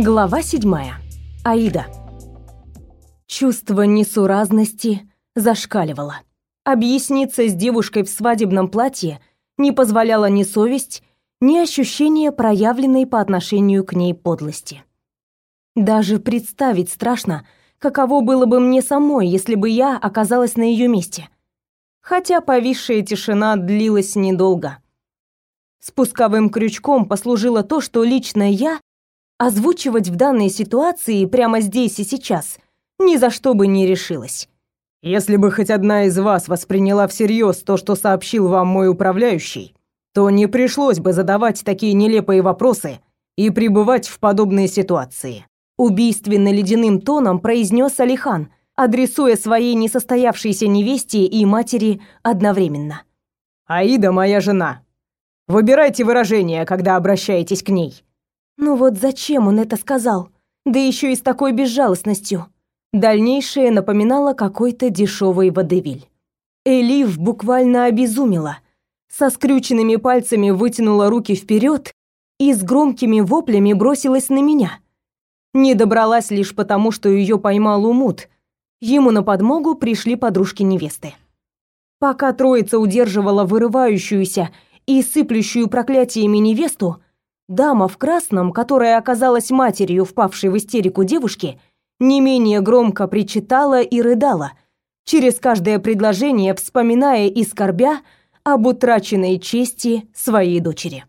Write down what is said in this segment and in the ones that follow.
Глава седьмая. Аида. Чувство несуразности зашкаливало. Объясниться с девушкой в свадебном платье не позволяла ни совесть, ни ощущение проявленной по отношению к ней подлости. Даже представить страшно, каково было бы мне самой, если бы я оказалась на ее месте. Хотя повисшая тишина длилась недолго. Спусковым крючком послужило то, что лично я озвучивать в данной ситуации прямо здесь и сейчас ни за что бы не решилась. Если бы хоть одна из вас восприняла всерьез то, что сообщил вам мой управляющий, то не пришлось бы задавать такие нелепые вопросы и пребывать в подобные ситуации. Убийственно ледяным тоном произнес Алихан, адресуя своей несостоявшейся невесте и матери одновременно. «Аида моя жена. Выбирайте выражение, когда обращаетесь к ней. Ну вот зачем он это сказал? Да еще и с такой безжалостностью. Дальнейшее напоминало какой-то дешевый водевиль. Элив буквально обезумела. Со скрюченными пальцами вытянула руки вперед и с громкими воплями бросилась на меня. Не добралась лишь потому, что ее поймал Умут. Ему на подмогу пришли подружки невесты. Пока троица удерживала вырывающуюся и сыплющую проклятиями невесту, Дама в красном, которая оказалась матерью впавшей в истерику девушки, не менее громко причитала и рыдала, через каждое предложение вспоминая и скорбя об утраченной чести своей дочери.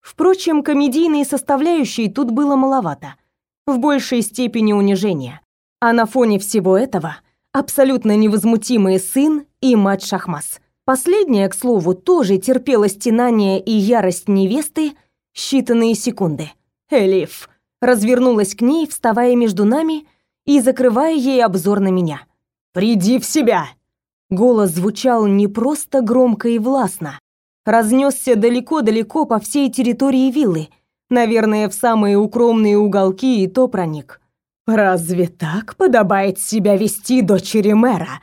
Впрочем, комедийной составляющей тут было маловато, в большей степени унижения. А на фоне всего этого абсолютно невозмутимый сын и мать Шахмас. Последняя, к слову, тоже терпела стенания и ярость невесты, считанные секунды. Элиф развернулась к ней, вставая между нами и закрывая ей обзор на меня. «Приди в себя!» Голос звучал не просто громко и властно, разнесся далеко-далеко по всей территории виллы, наверное, в самые укромные уголки и то проник. «Разве так подобает себя вести дочери мэра?»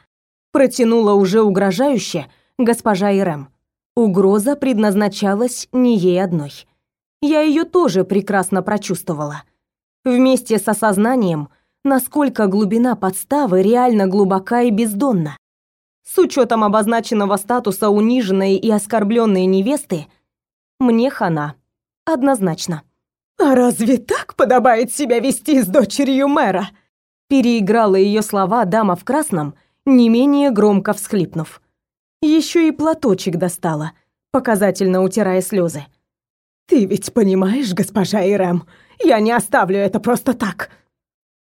протянула уже угрожающе госпожа Ирэм. Угроза предназначалась не ей одной я ее тоже прекрасно прочувствовала. Вместе с осознанием, насколько глубина подставы реально глубока и бездонна. С учетом обозначенного статуса униженной и оскорбленной невесты, мне хана. Однозначно. «А разве так подобает себя вести с дочерью мэра?» Переиграла ее слова дама в красном, не менее громко всхлипнув. Еще и платочек достала, показательно утирая слезы. «Ты ведь понимаешь, госпожа Ирэм, я не оставлю это просто так!»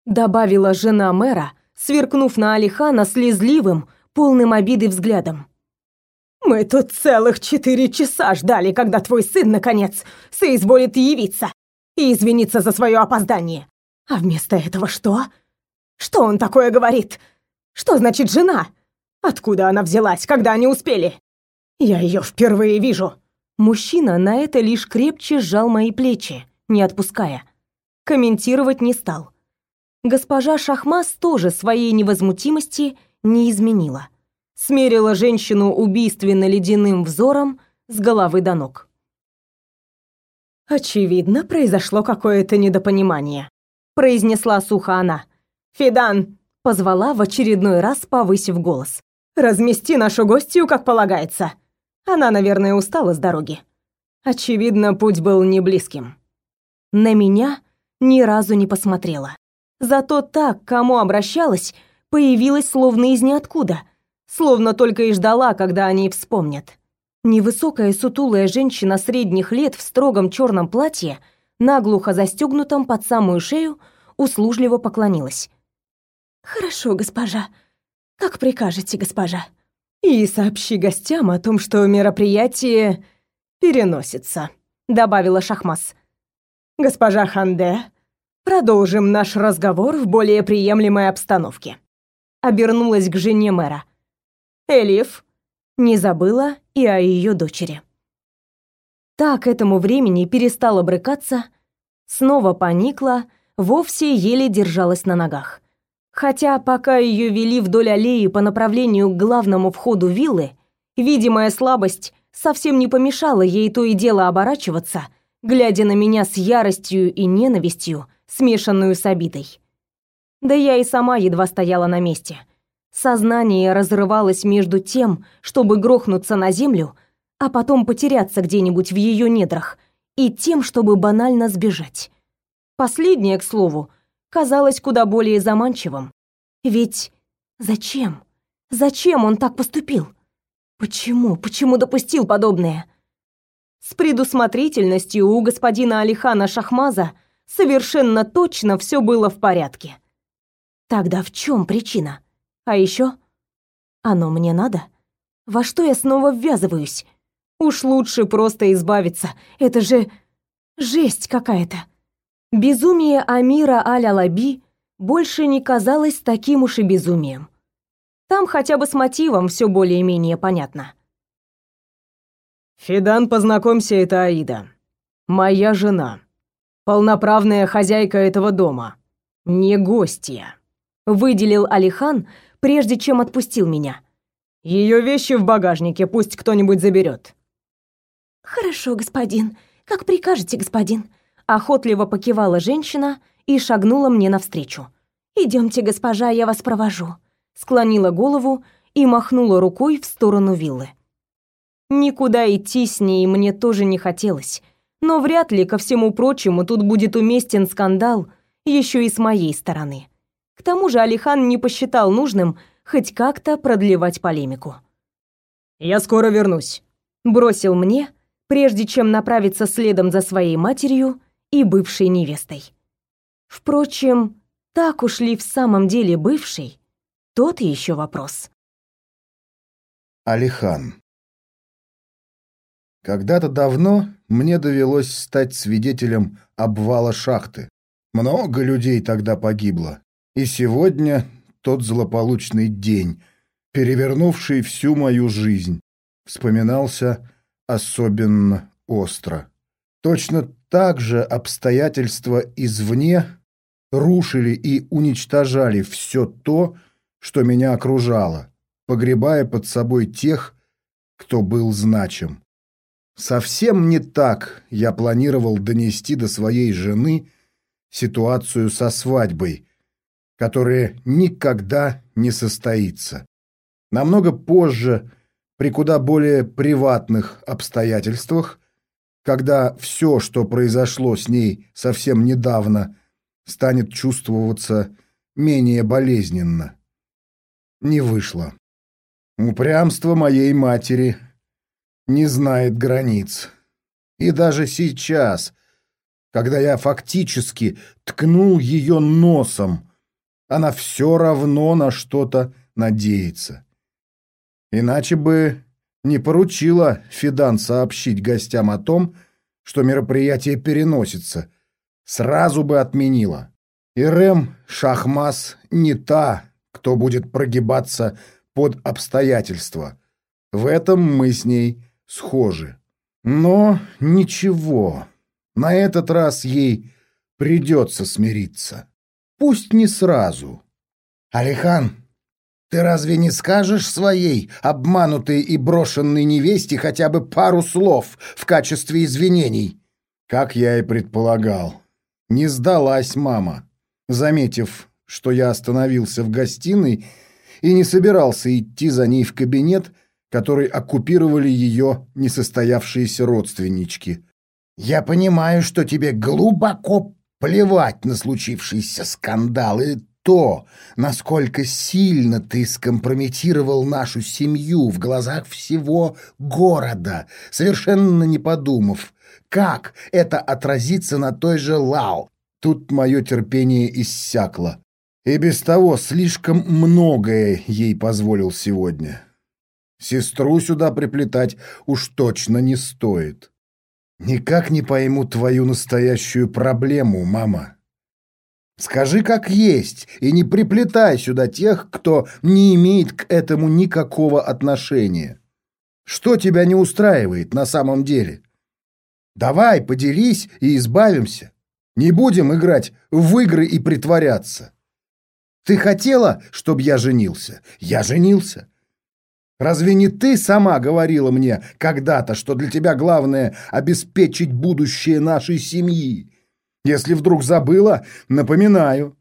Добавила жена мэра, сверкнув на Алихана слезливым, полным обиды взглядом. «Мы тут целых четыре часа ждали, когда твой сын, наконец, соизволит явиться и извиниться за свое опоздание. А вместо этого что? Что он такое говорит? Что значит жена? Откуда она взялась, когда они успели? Я ее впервые вижу. Мужчина на это лишь крепче сжал мои плечи, не отпуская. Комментировать не стал. Госпожа Шахмас тоже своей невозмутимости не изменила. Смерила женщину убийственно ледяным взором с головы до ног. «Очевидно, произошло какое-то недопонимание», — произнесла сухо она. «Фидан!» — позвала в очередной раз, повысив голос. «Размести нашу гостью, как полагается. Она, наверное, устала с дороги. Очевидно, путь был не близким. На меня ни разу не посмотрела. Зато так, к кому обращалась, появилась словно из ниоткуда, словно только и ждала, когда они вспомнят. Невысокая сутулая женщина средних лет в строгом черном платье, наглухо застегнутом под самую шею, услужливо поклонилась. «Хорошо, госпожа. Как прикажете, госпожа?» И сообщи гостям о том, что мероприятие переносится», — добавила Шахмас. «Госпожа Ханде, продолжим наш разговор в более приемлемой обстановке». Обернулась к жене мэра. «Элиф». Не забыла и о ее дочери. Так к этому времени перестала брыкаться, снова поникла, вовсе еле держалась на ногах. Хотя пока ее вели вдоль аллеи по направлению к главному входу виллы, видимая слабость совсем не помешала ей то и дело оборачиваться, глядя на меня с яростью и ненавистью, смешанную с обидой. Да я и сама едва стояла на месте. Сознание разрывалось между тем, чтобы грохнуться на землю, а потом потеряться где-нибудь в ее недрах, и тем, чтобы банально сбежать. Последнее, к слову, казалось куда более заманчивым. Ведь зачем? Зачем он так поступил? Почему? Почему допустил подобное? С предусмотрительностью у господина Алихана Шахмаза совершенно точно все было в порядке. Тогда в чем причина? А еще, оно мне надо? Во что я снова ввязываюсь? Уж лучше просто избавиться. Это же жесть какая-то. Безумие Амира Аль-Алаби больше не казалось таким уж и безумием. Там хотя бы с мотивом все более-менее понятно. «Федан, познакомься, это Аида. Моя жена. Полноправная хозяйка этого дома. Не гостья», — выделил Алихан, прежде чем отпустил меня. Ее вещи в багажнике, пусть кто-нибудь заберет. «Хорошо, господин. Как прикажете, господин», — охотливо покивала женщина и шагнула мне навстречу. Идемте, госпожа, я вас провожу», — склонила голову и махнула рукой в сторону виллы. Никуда идти с ней мне тоже не хотелось, но вряд ли, ко всему прочему, тут будет уместен скандал еще и с моей стороны. К тому же Алихан не посчитал нужным хоть как-то продлевать полемику. «Я скоро вернусь», — бросил мне, прежде чем направиться следом за своей матерью и бывшей невестой. Впрочем, так уж ли в самом деле бывший, тот еще вопрос. Алихан когда-то давно мне довелось стать свидетелем обвала шахты. Много людей тогда погибло. И сегодня тот злополучный день, перевернувший всю мою жизнь, вспоминался особенно остро. Точно так же обстоятельства извне рушили и уничтожали все то, что меня окружало, погребая под собой тех, кто был значим. Совсем не так я планировал донести до своей жены ситуацию со свадьбой, которая никогда не состоится. Намного позже, при куда более приватных обстоятельствах, когда все, что произошло с ней совсем недавно, станет чувствоваться менее болезненно. Не вышло. Упрямство моей матери – не знает границ. И даже сейчас, когда я фактически ткнул ее носом, она все равно на что-то надеется. Иначе бы не поручила Фидан сообщить гостям о том, что мероприятие переносится. Сразу бы отменила. И Рэм Шахмас не та, кто будет прогибаться под обстоятельства. В этом мы с ней схожи. Но ничего, на этот раз ей придется смириться. Пусть не сразу. Алихан, ты разве не скажешь своей обманутой и брошенной невесте хотя бы пару слов в качестве извинений? Как я и предполагал. Не сдалась мама, заметив, что я остановился в гостиной и не собирался идти за ней в кабинет, который оккупировали ее несостоявшиеся родственнички. «Я понимаю, что тебе глубоко плевать на случившийся скандал и то, насколько сильно ты скомпрометировал нашу семью в глазах всего города, совершенно не подумав, как это отразится на той же Лао. Тут мое терпение иссякло. И без того слишком многое ей позволил сегодня. Сестру сюда приплетать уж точно не стоит. Никак не пойму твою настоящую проблему, мама. Скажи как есть и не приплетай сюда тех, кто не имеет к этому никакого отношения. Что тебя не устраивает на самом деле? Давай, поделись и избавимся. Не будем играть в игры и притворяться. Ты хотела, чтобы я женился? Я женился. Разве не ты сама говорила мне когда-то, что для тебя главное — обеспечить будущее нашей семьи? Если вдруг забыла, напоминаю.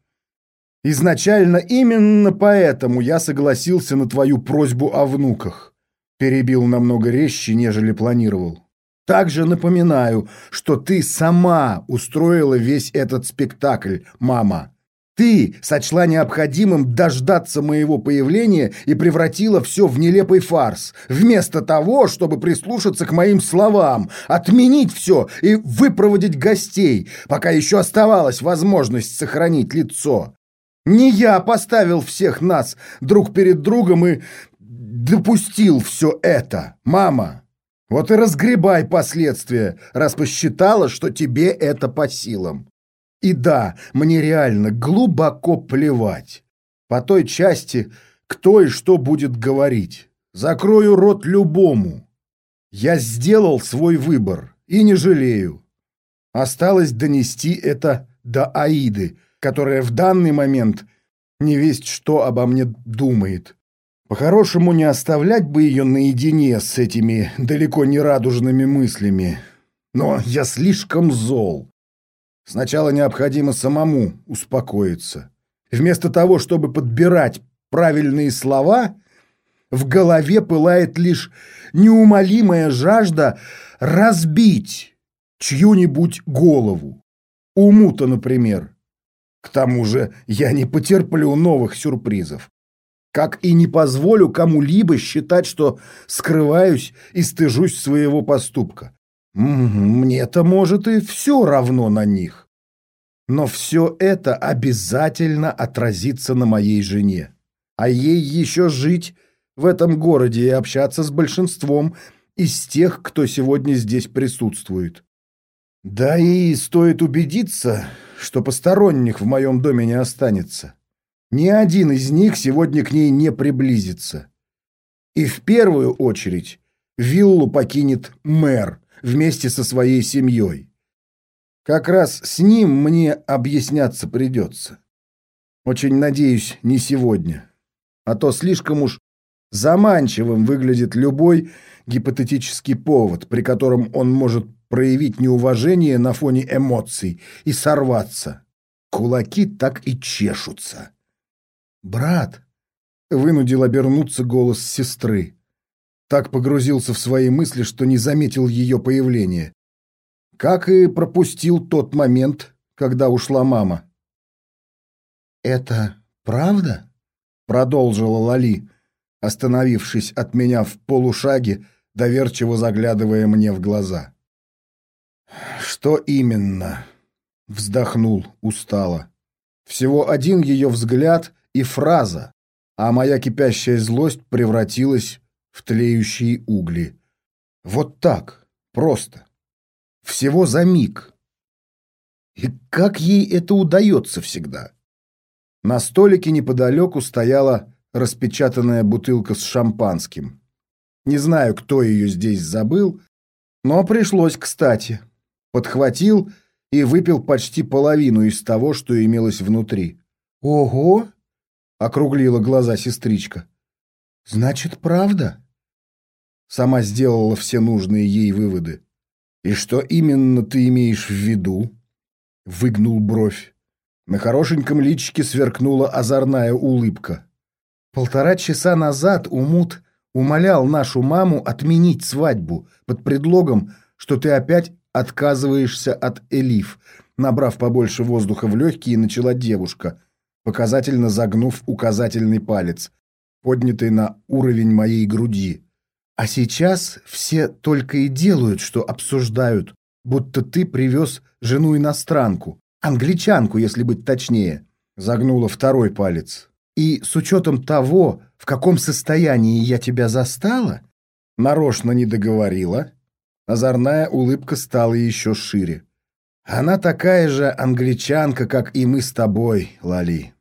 Изначально именно поэтому я согласился на твою просьбу о внуках. Перебил намного резче, нежели планировал. Также напоминаю, что ты сама устроила весь этот спектакль, мама. Ты сочла необходимым дождаться моего появления и превратила все в нелепый фарс, вместо того, чтобы прислушаться к моим словам, отменить все и выпроводить гостей, пока еще оставалась возможность сохранить лицо. Не я поставил всех нас друг перед другом и допустил все это, мама. Вот и разгребай последствия, раз посчитала, что тебе это по силам. И да, мне реально глубоко плевать. По той части, кто и что будет говорить. Закрою рот любому. Я сделал свой выбор и не жалею. Осталось донести это до Аиды, которая в данный момент не весть что обо мне думает. По-хорошему не оставлять бы ее наедине с этими далеко не радужными мыслями. Но я слишком зол. Сначала необходимо самому успокоиться. Вместо того, чтобы подбирать правильные слова, в голове пылает лишь неумолимая жажда разбить чью-нибудь голову. Уму-то, например. К тому же я не потерплю новых сюрпризов. Как и не позволю кому-либо считать, что скрываюсь и стыжусь своего поступка. Мне-то, может, и все равно на них. Но все это обязательно отразится на моей жене. А ей еще жить в этом городе и общаться с большинством из тех, кто сегодня здесь присутствует. Да и стоит убедиться, что посторонних в моем доме не останется. Ни один из них сегодня к ней не приблизится. И в первую очередь виллу покинет мэр вместе со своей семьей. Как раз с ним мне объясняться придется. Очень надеюсь, не сегодня. А то слишком уж заманчивым выглядит любой гипотетический повод, при котором он может проявить неуважение на фоне эмоций и сорваться. Кулаки так и чешутся. «Брат!» — вынудил обернуться голос сестры так погрузился в свои мысли, что не заметил ее появления. Как и пропустил тот момент, когда ушла мама. «Это правда?» — продолжила Лали, остановившись от меня в полушаге, доверчиво заглядывая мне в глаза. «Что именно?» — вздохнул устало. Всего один ее взгляд и фраза, а моя кипящая злость превратилась в тлеющие угли. Вот так, просто. Всего за миг. И как ей это удается всегда? На столике неподалеку стояла распечатанная бутылка с шампанским. Не знаю, кто ее здесь забыл, но пришлось кстати. Подхватил и выпил почти половину из того, что имелось внутри. «Ого!» — округлила глаза сестричка. «Значит, правда?» Сама сделала все нужные ей выводы. «И что именно ты имеешь в виду?» Выгнул бровь. На хорошеньком личике сверкнула озорная улыбка. Полтора часа назад Умут умолял нашу маму отменить свадьбу под предлогом, что ты опять отказываешься от Элиф. Набрав побольше воздуха в легкие, начала девушка, показательно загнув указательный палец, поднятый на уровень моей груди. А сейчас все только и делают, что обсуждают, будто ты привез жену-иностранку, англичанку, если быть точнее, загнула второй палец. И с учетом того, в каком состоянии я тебя застала, нарочно не договорила, озорная улыбка стала еще шире. Она такая же англичанка, как и мы с тобой, Лали,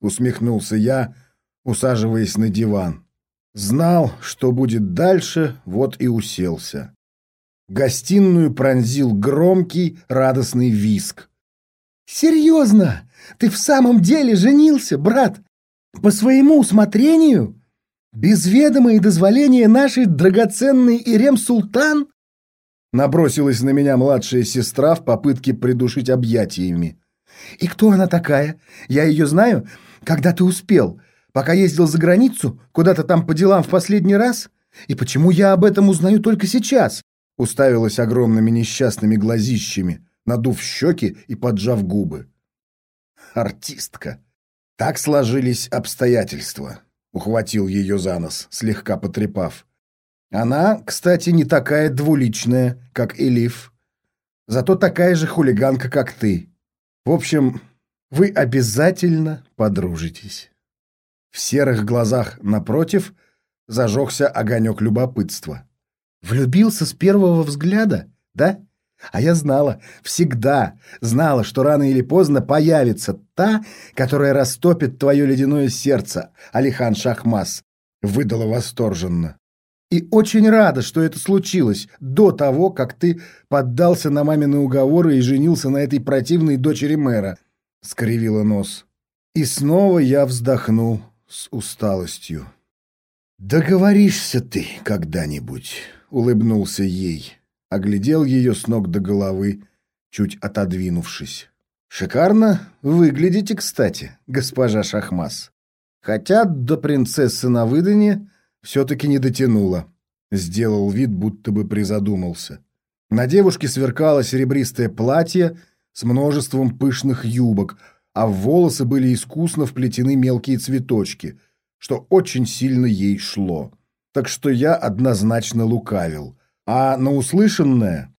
усмехнулся я, усаживаясь на диван. Знал, что будет дальше, вот и уселся. Гостиную пронзил громкий, радостный виск. «Серьезно? Ты в самом деле женился, брат? По своему усмотрению? Без ведома и дозволения нашей драгоценной Ирем Султан?» Набросилась на меня младшая сестра в попытке придушить объятиями. «И кто она такая? Я ее знаю? Когда ты успел? Пока ездил за границу? Куда-то там по делам в последний раз? И почему я об этом узнаю только сейчас?» Уставилась огромными несчастными глазищами, надув щеки и поджав губы. «Артистка. Так сложились обстоятельства», — ухватил ее за нос, слегка потрепав. «Она, кстати, не такая двуличная, как Элиф. Зато такая же хулиганка, как ты. В общем, вы обязательно подружитесь». В серых глазах напротив зажегся огонек любопытства. Влюбился с первого взгляда, да? А я знала, всегда знала, что рано или поздно появится та, которая растопит твое ледяное сердце, Алихан Шахмас, выдала восторженно. И очень рада, что это случилось до того, как ты поддался на мамины уговоры и женился на этой противной дочери мэра, скривила нос. И снова я вздохнул с усталостью. Договоришься ты когда-нибудь улыбнулся ей, оглядел ее с ног до головы, чуть отодвинувшись. «Шикарно выглядите, кстати, госпожа Шахмас. Хотя до принцессы на выдане все-таки не дотянула». Сделал вид, будто бы призадумался. На девушке сверкало серебристое платье с множеством пышных юбок, а в волосы были искусно вплетены мелкие цветочки, что очень сильно ей шло так что я однозначно лукавил. А на услышанное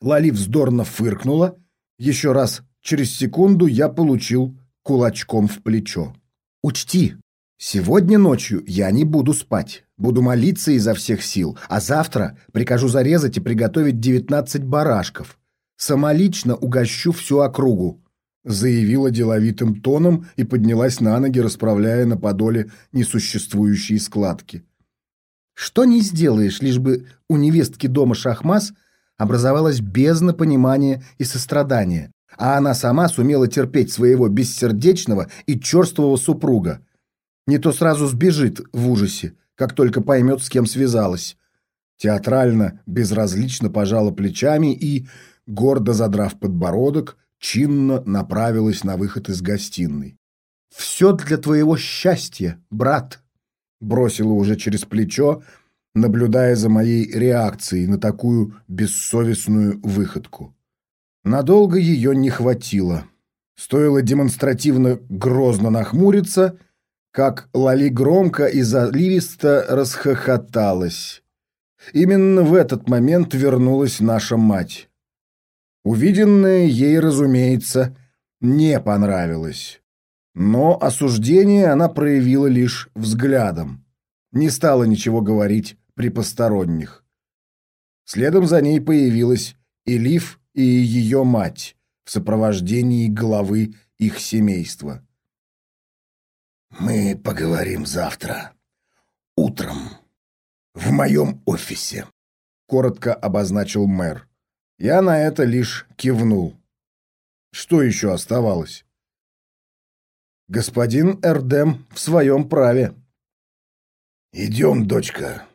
Лали вздорно фыркнула. Еще раз через секунду я получил кулачком в плечо. «Учти, сегодня ночью я не буду спать. Буду молиться изо всех сил, а завтра прикажу зарезать и приготовить девятнадцать барашков. Самолично угощу всю округу», заявила деловитым тоном и поднялась на ноги, расправляя на подоле несуществующие складки. Что не сделаешь, лишь бы у невестки дома Шахмас образовалась бездна понимания и сострадания, а она сама сумела терпеть своего бессердечного и черствого супруга. Не то сразу сбежит в ужасе, как только поймет, с кем связалась. Театрально, безразлично пожала плечами и, гордо задрав подбородок, чинно направилась на выход из гостиной. «Все для твоего счастья, брат!» бросила уже через плечо, наблюдая за моей реакцией на такую бессовестную выходку. Надолго ее не хватило. Стоило демонстративно грозно нахмуриться, как Лали громко и заливисто расхохоталась. Именно в этот момент вернулась наша мать. Увиденное ей, разумеется, не понравилось. Но осуждение она проявила лишь взглядом. Не стала ничего говорить при посторонних. Следом за ней появилась Элиф и ее мать в сопровождении главы их семейства. «Мы поговорим завтра. Утром. В моем офисе», — коротко обозначил мэр. Я на это лишь кивнул. Что еще оставалось? Господин Эрдем в своем праве. «Идем, дочка.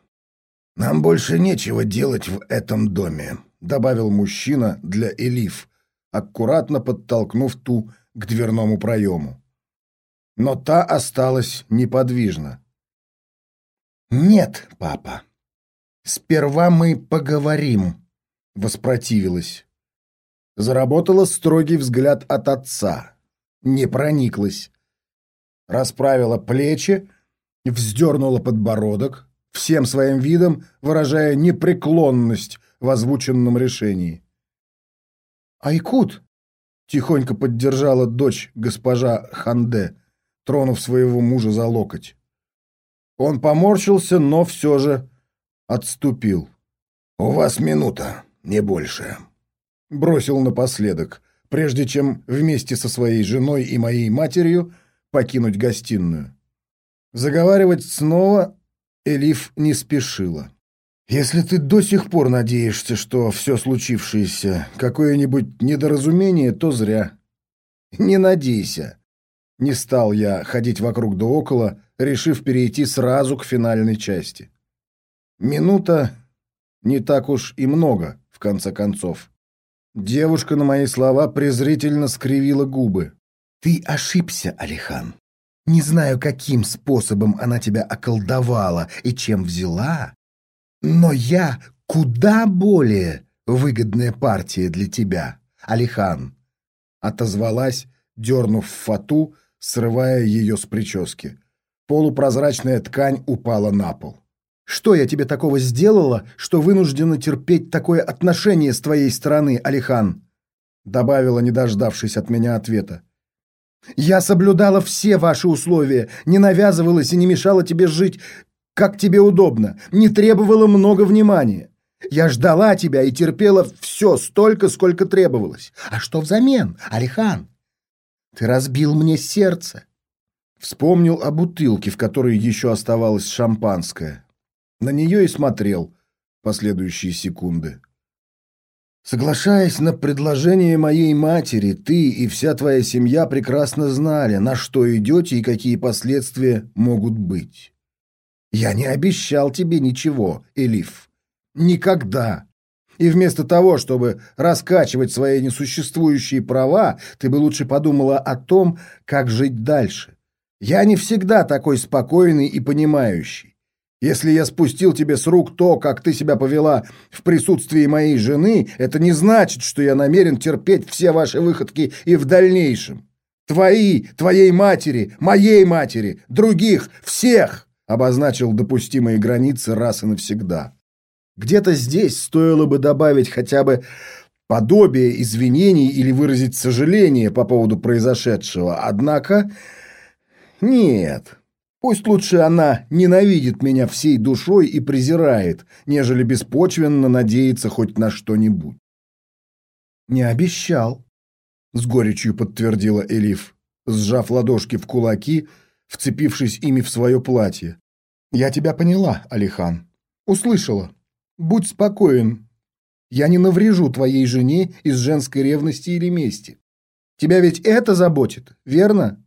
Нам больше нечего делать в этом доме», — добавил мужчина для Элиф, аккуратно подтолкнув ту к дверному проему. Но та осталась неподвижна. «Нет, папа. Сперва мы поговорим», — воспротивилась. Заработала строгий взгляд от отца. Не прониклась расправила плечи, вздернула подбородок, всем своим видом выражая непреклонность в озвученном решении. «Айкут!» — тихонько поддержала дочь госпожа Ханде, тронув своего мужа за локоть. Он поморщился, но все же отступил. «У вас минута, не больше», — бросил напоследок, прежде чем вместе со своей женой и моей матерью покинуть гостиную. Заговаривать снова Элиф не спешила. «Если ты до сих пор надеешься, что все случившееся какое-нибудь недоразумение, то зря. Не надейся». Не стал я ходить вокруг да около, решив перейти сразу к финальной части. Минута не так уж и много конце концов. Девушка на мои слова презрительно скривила губы. «Ты ошибся, Алихан. Не знаю, каким способом она тебя околдовала и чем взяла, но я куда более выгодная партия для тебя, Алихан», отозвалась, дернув фату, срывая ее с прически. Полупрозрачная ткань упала на пол. Что я тебе такого сделала, что вынуждена терпеть такое отношение с твоей стороны, Алихан?» Добавила, не дождавшись от меня ответа. «Я соблюдала все ваши условия, не навязывалась и не мешала тебе жить, как тебе удобно, не требовала много внимания. Я ждала тебя и терпела все столько, сколько требовалось. А что взамен, Алихан? Ты разбил мне сердце». Вспомнил о бутылке, в которой еще оставалось шампанское. На нее и смотрел последующие секунды. Соглашаясь на предложение моей матери, ты и вся твоя семья прекрасно знали, на что идете и какие последствия могут быть. Я не обещал тебе ничего, Элиф. Никогда. И вместо того, чтобы раскачивать свои несуществующие права, ты бы лучше подумала о том, как жить дальше. Я не всегда такой спокойный и понимающий. Если я спустил тебе с рук то, как ты себя повела в присутствии моей жены, это не значит, что я намерен терпеть все ваши выходки и в дальнейшем. Твои, твоей матери, моей матери, других, всех!» обозначил допустимые границы раз и навсегда. Где-то здесь стоило бы добавить хотя бы подобие извинений или выразить сожаление по поводу произошедшего, однако нет, Пусть лучше она ненавидит меня всей душой и презирает, нежели беспочвенно надеется хоть на что-нибудь. «Не обещал», — с горечью подтвердила Элиф, сжав ладошки в кулаки, вцепившись ими в свое платье. «Я тебя поняла, Алихан. Услышала. Будь спокоен. Я не наврежу твоей жене из женской ревности или мести. Тебя ведь это заботит, верно?»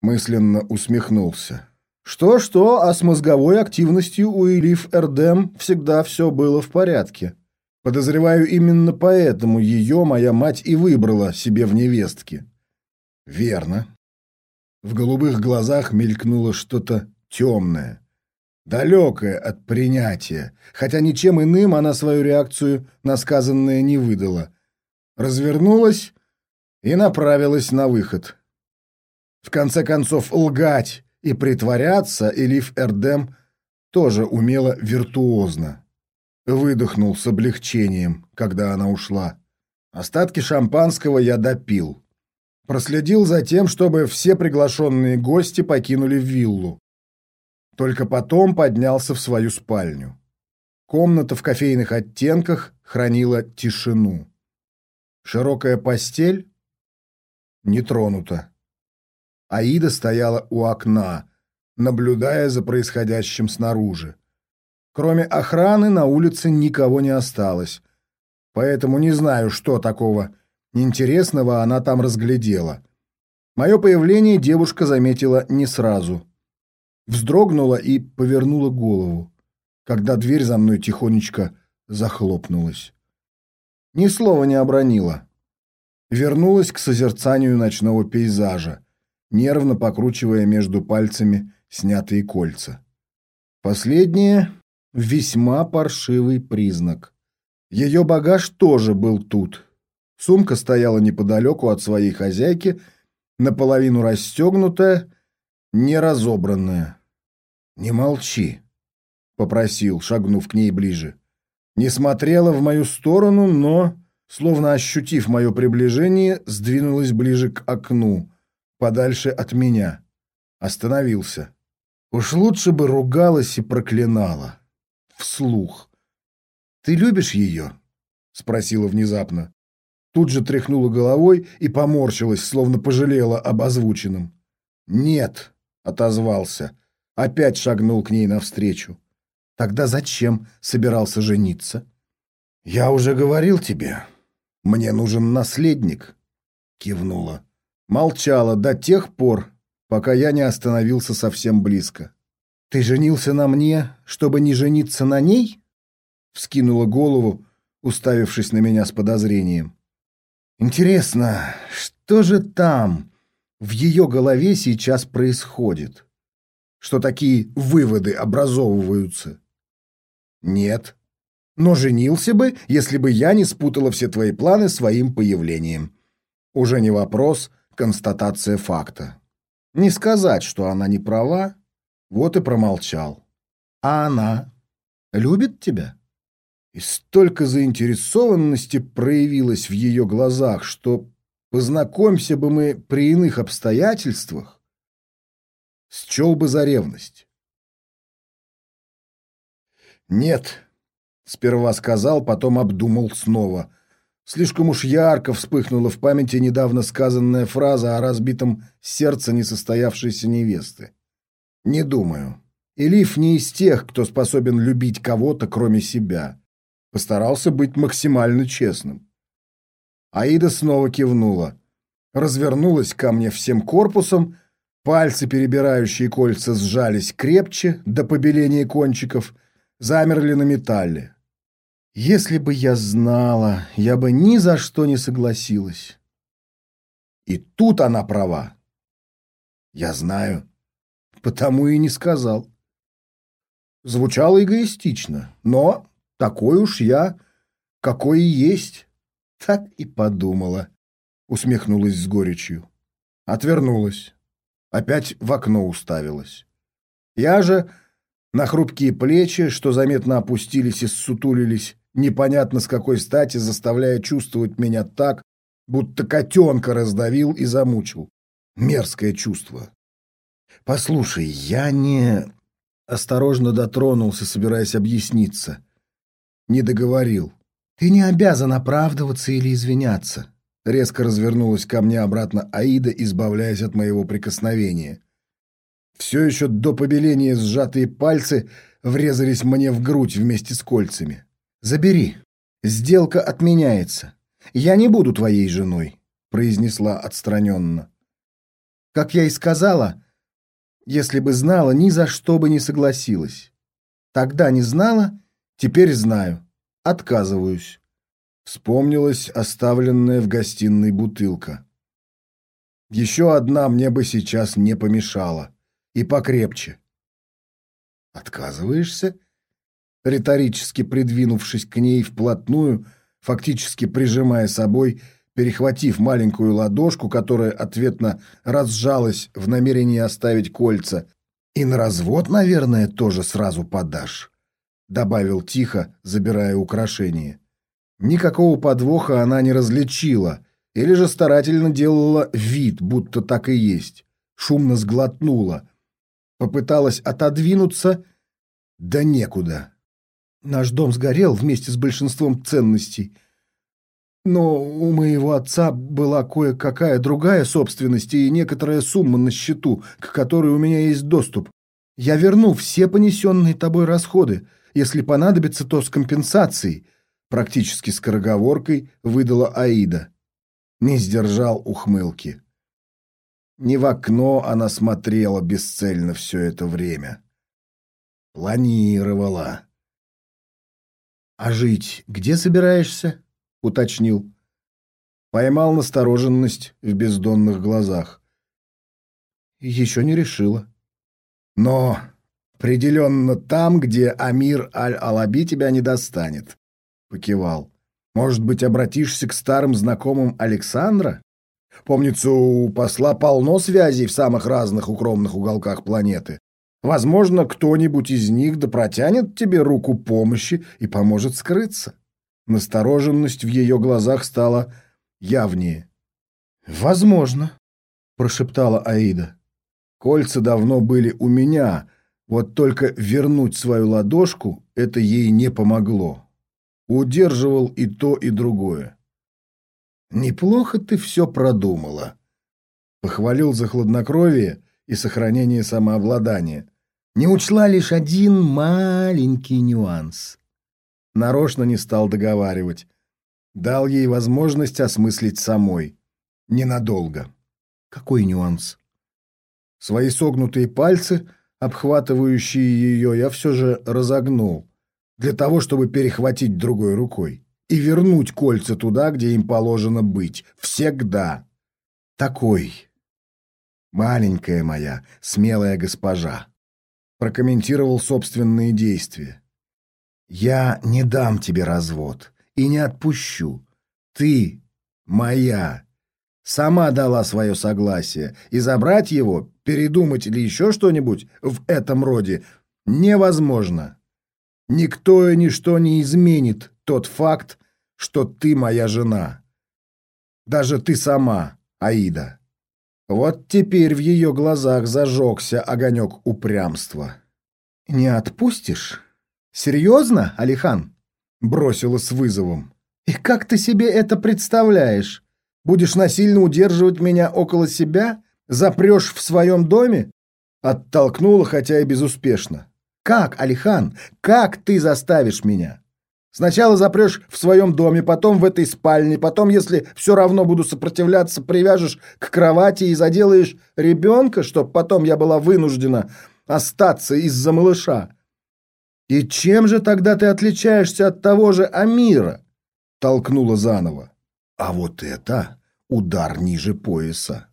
Мысленно усмехнулся. Что-что, а с мозговой активностью у Элиф Эрдем всегда все было в порядке. Подозреваю, именно поэтому ее моя мать и выбрала себе в невестке. Верно. В голубых глазах мелькнуло что-то темное, далекое от принятия, хотя ничем иным она свою реакцию на сказанное не выдала. Развернулась и направилась на выход. В конце концов, лгать и притворяться Элиф Эрдем тоже умела виртуозно. Выдохнул с облегчением, когда она ушла. Остатки шампанского я допил. Проследил за тем, чтобы все приглашенные гости покинули виллу. Только потом поднялся в свою спальню. Комната в кофейных оттенках хранила тишину. Широкая постель не тронута. Аида стояла у окна, наблюдая за происходящим снаружи. Кроме охраны на улице никого не осталось, поэтому не знаю, что такого интересного она там разглядела. Мое появление девушка заметила не сразу. Вздрогнула и повернула голову, когда дверь за мной тихонечко захлопнулась. Ни слова не обронила. Вернулась к созерцанию ночного пейзажа нервно покручивая между пальцами снятые кольца. Последнее — весьма паршивый признак. Ее багаж тоже был тут. Сумка стояла неподалеку от своей хозяйки, наполовину расстегнутая, неразобранная. «Не молчи», — попросил, шагнув к ней ближе. Не смотрела в мою сторону, но, словно ощутив мое приближение, сдвинулась ближе к окну — подальше от меня. Остановился. Уж лучше бы ругалась и проклинала. Вслух. «Ты любишь ее?» — спросила внезапно. Тут же тряхнула головой и поморщилась, словно пожалела об озвученном. «Нет», — отозвался. Опять шагнул к ней навстречу. «Тогда зачем собирался жениться?» «Я уже говорил тебе. Мне нужен наследник», — кивнула. Молчала до тех пор, пока я не остановился совсем близко. «Ты женился на мне, чтобы не жениться на ней?» Вскинула голову, уставившись на меня с подозрением. Интересно, что же там в ее голове сейчас происходит? Что такие выводы образовываются? Нет. Но женился бы, если бы я не спутала все твои планы своим появлением. Уже не вопрос, констатация факта. Не сказать, что она не права, вот и промолчал. А она любит тебя? И столько заинтересованности проявилось в ее глазах, что познакомься бы мы при иных обстоятельствах, счел бы за ревность. «Нет», — сперва сказал, потом обдумал снова. Слишком уж ярко вспыхнула в памяти недавно сказанная фраза о разбитом сердце несостоявшейся невесты. «Не думаю. Элиф не из тех, кто способен любить кого-то, кроме себя. Постарался быть максимально честным. Аида снова кивнула. Развернулась ко мне всем корпусом, пальцы, перебирающие кольца, сжались крепче до побеления кончиков, замерли на металле. Если бы я знала, я бы ни за что не согласилась. И тут она права. Я знаю, потому и не сказал. Звучало эгоистично, но такой уж я, какой и есть. Так и подумала. Усмехнулась с горечью. Отвернулась. Опять в окно уставилась. Я же на хрупкие плечи, что заметно опустились и ссутулились, непонятно с какой стати, заставляя чувствовать меня так, будто котенка раздавил и замучил. Мерзкое чувство. «Послушай, я не...» Осторожно дотронулся, собираясь объясниться не договорил. «Ты не обязан оправдываться или извиняться», — резко развернулась ко мне обратно Аида, избавляясь от моего прикосновения. Все еще до побеления сжатые пальцы врезались мне в грудь вместе с кольцами. «Забери. Сделка отменяется. Я не буду твоей женой», — произнесла отстраненно. «Как я и сказала, если бы знала, ни за что бы не согласилась. Тогда не знала Теперь знаю. Отказываюсь. Вспомнилась оставленная в гостиной бутылка. Еще одна мне бы сейчас не помешала. И покрепче. Отказываешься? Риторически придвинувшись к ней вплотную, фактически прижимая собой, перехватив маленькую ладошку, которая ответно разжалась в намерении оставить кольца, и на развод, наверное, тоже сразу подашь добавил тихо, забирая украшение. Никакого подвоха она не различила, или же старательно делала вид, будто так и есть. Шумно сглотнула. Попыталась отодвинуться, да некуда. Наш дом сгорел вместе с большинством ценностей. Но у моего отца была кое-какая другая собственность и некоторая сумма на счету, к которой у меня есть доступ. Я верну все понесенные тобой расходы — если понадобится, то с компенсацией, практически скороговоркой выдала Аида. Не сдержал ухмылки. Не в окно она смотрела бесцельно все это время. Планировала. «А жить где собираешься?» — уточнил. Поймал настороженность в бездонных глазах. Еще не решила. «Но «Определенно там, где Амир Аль-Алаби тебя не достанет», — покивал. «Может быть, обратишься к старым знакомым Александра? Помнится, у посла полно связей в самых разных укромных уголках планеты. Возможно, кто-нибудь из них да протянет тебе руку помощи и поможет скрыться». Настороженность в ее глазах стала явнее. «Возможно», — прошептала Аида. «Кольца давно были у меня», — вот только вернуть свою ладошку это ей не помогло. Удерживал и то, и другое. «Неплохо ты все продумала», — похвалил за хладнокровие и сохранение самообладания. Не учла лишь один маленький нюанс. Нарочно не стал договаривать. Дал ей возможность осмыслить самой. Ненадолго. Какой нюанс? Свои согнутые пальцы — обхватывающие ее, я все же разогнул, для того, чтобы перехватить другой рукой. и вернуть кольца туда, где им положено быть. Всегда. Такой. Маленькая моя, смелая госпожа. Прокомментировал собственные действия. Я не дам тебе развод и не отпущу. Ты моя. Сама дала свое согласие, и забрать его, передумать или еще что-нибудь в этом роде невозможно. Никто и ничто не изменит тот факт, что ты моя жена. Даже ты сама, Аида. Вот теперь в ее глазах зажегся огонек упрямства. «Не отпустишь? Серьезно, Алихан?» Бросила с вызовом. «И как ты себе это представляешь? Будешь насильно удерживать меня около себя? Запрешь в своем доме?» Оттолкнула, хотя и безуспешно. «Как, Алихан, как ты заставишь меня?» Сначала запрешь в своем доме, потом в этой спальне, потом, если все равно буду сопротивляться, привяжешь к кровати и заделаешь ребенка, чтоб потом я была вынуждена остаться из-за малыша. И чем же тогда ты отличаешься от того же Амира? Толкнула заново. А вот это удар ниже пояса.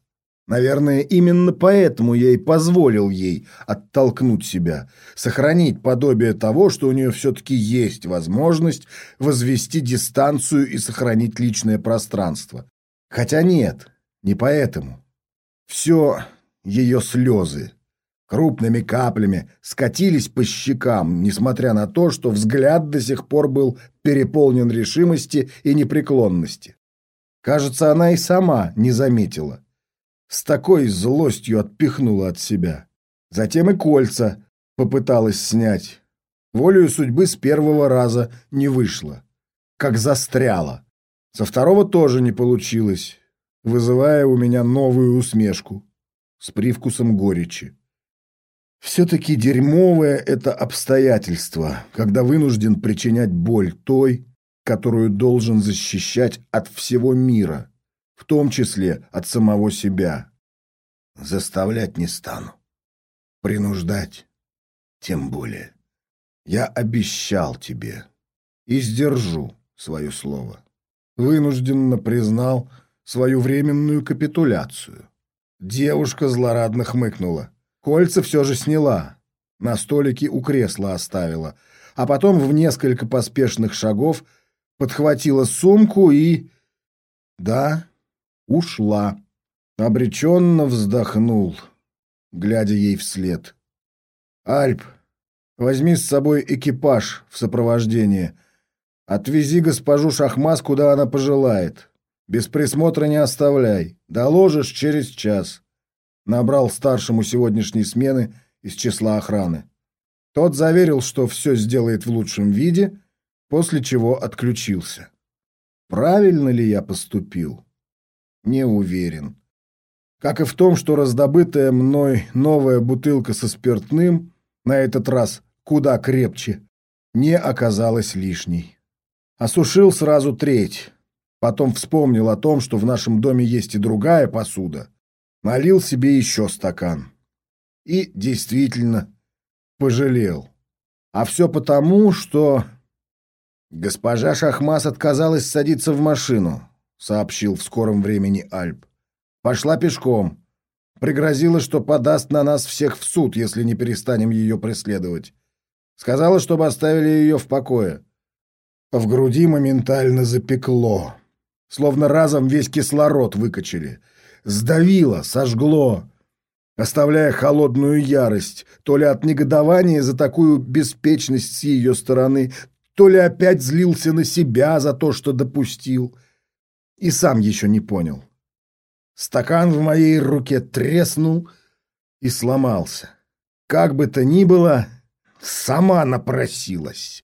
Наверное, именно поэтому я и позволил ей оттолкнуть себя, сохранить подобие того, что у нее все-таки есть возможность возвести дистанцию и сохранить личное пространство. Хотя нет, не поэтому. Все ее слезы крупными каплями скатились по щекам, несмотря на то, что взгляд до сих пор был переполнен решимости и непреклонности. Кажется, она и сама не заметила с такой злостью отпихнула от себя. Затем и кольца попыталась снять. Волею судьбы с первого раза не вышло. Как застряла. Со второго тоже не получилось, вызывая у меня новую усмешку с привкусом горечи. Все-таки дерьмовое это обстоятельство, когда вынужден причинять боль той, которую должен защищать от всего мира в том числе от самого себя. Заставлять не стану. Принуждать тем более. Я обещал тебе и сдержу свое слово. Вынужденно признал свою временную капитуляцию. Девушка злорадно хмыкнула. Кольца все же сняла, на столике у кресла оставила, а потом в несколько поспешных шагов подхватила сумку и... Да, ушла. Обреченно вздохнул, глядя ей вслед. «Альп, возьми с собой экипаж в сопровождение. Отвези госпожу Шахмас, куда она пожелает. Без присмотра не оставляй. Доложишь через час». Набрал старшему сегодняшней смены из числа охраны. Тот заверил, что все сделает в лучшем виде, после чего отключился. Правильно ли я поступил? Не уверен. Как и в том, что раздобытая мной новая бутылка со спиртным, на этот раз куда крепче, не оказалась лишней. Осушил сразу треть. Потом вспомнил о том, что в нашем доме есть и другая посуда. Налил себе еще стакан. И действительно пожалел. А все потому, что... Госпожа Шахмас отказалась садиться в машину. — сообщил в скором времени Альп. «Пошла пешком. Пригрозила, что подаст на нас всех в суд, если не перестанем ее преследовать. Сказала, чтобы оставили ее в покое». В груди моментально запекло. Словно разом весь кислород выкачали. Сдавило, сожгло, оставляя холодную ярость, то ли от негодования за такую беспечность с ее стороны, то ли опять злился на себя за то, что допустил — и сам еще не понял. Стакан в моей руке треснул и сломался. Как бы то ни было, сама напросилась.